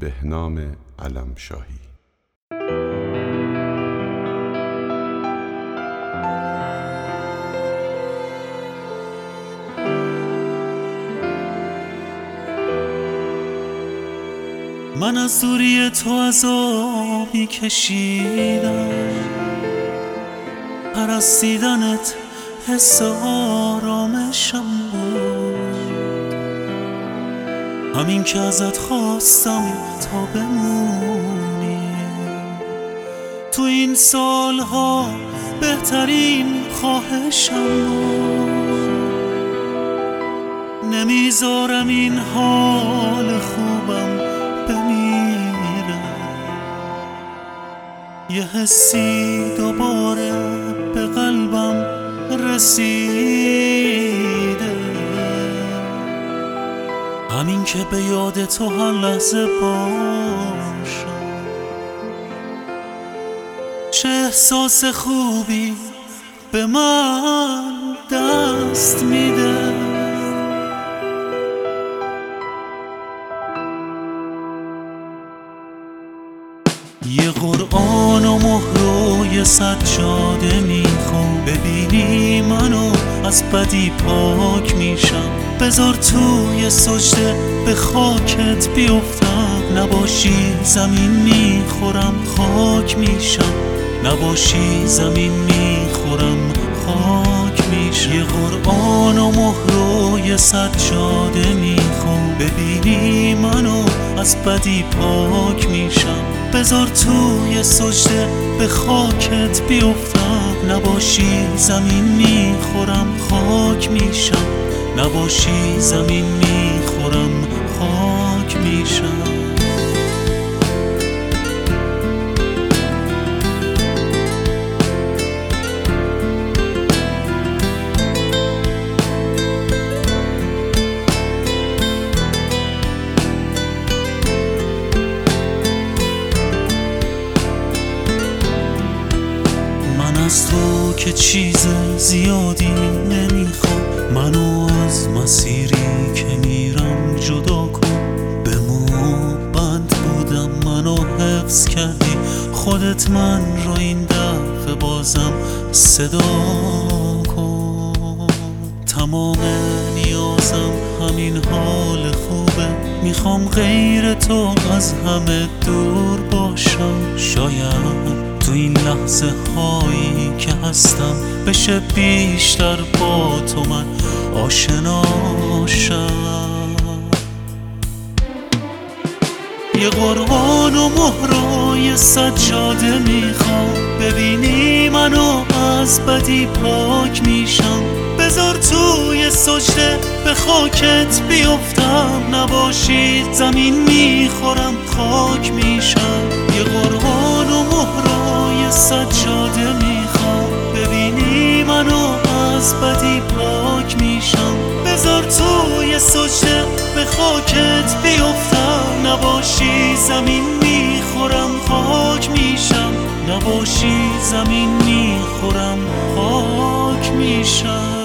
بهنام علمشاهی. من از دوری تو عذابی کشیدم. پرستیدنت حس آرامشم بود. همین که ازت خواستم تا بمونی. تو این سالها بهترین خواهشم نمی‌ذارم این حال خوبم بمیره. یه حسی دوباره به قلبم رسیده همین که به یاد تو هر لحظه باشم. چه احساس خوبی به من دست میده. قرآن و مهر و یه سجاده می‌خوام. ببینی منو از بدی پاک میشم. بذار توی سجده به خاکت بیفتم. نباشی زمین می‌خورم خاک میشم. نباشی زمین می‌خورم خاک میشم. یه قرآن و مهر و یه سجاده می‌خوام. ببینی منو از بدی پاک بذار توی سجده به خاکت بیفتم. نباشی زمین می‌خورم خاک میشم. نباشی زمین می‌خورم خاک میشم. از تو که چیز زیادی نمی‌خوام. منو از مسیری که میرم جدا کن. به بند بودم منو حفظ کردی. خودت من رو این دفعه بازم صدا کن. تمام نیازم همین حال خوبه. می‌خوام غیر تو از همه دور باشم. شاید تو این لحظه هایی که هستم بشه بیشتر با تو من آشناشم یه قرآن و مهرای سجاده می‌خوام. ببینی منو از بدی پاک میشم. بذار توی سجده به خاکت بیفتم. نباشید زمین می‌خورم خاک میشم. یه قرآن مهرای سجاده می‌خوام. ببینی منو از بدی پاک میشم. بذار توی سجده به خاکت بیفتم. نباشی زمین می‌خورم خاک میشم. نباشی زمین می‌خورم خاک میشم.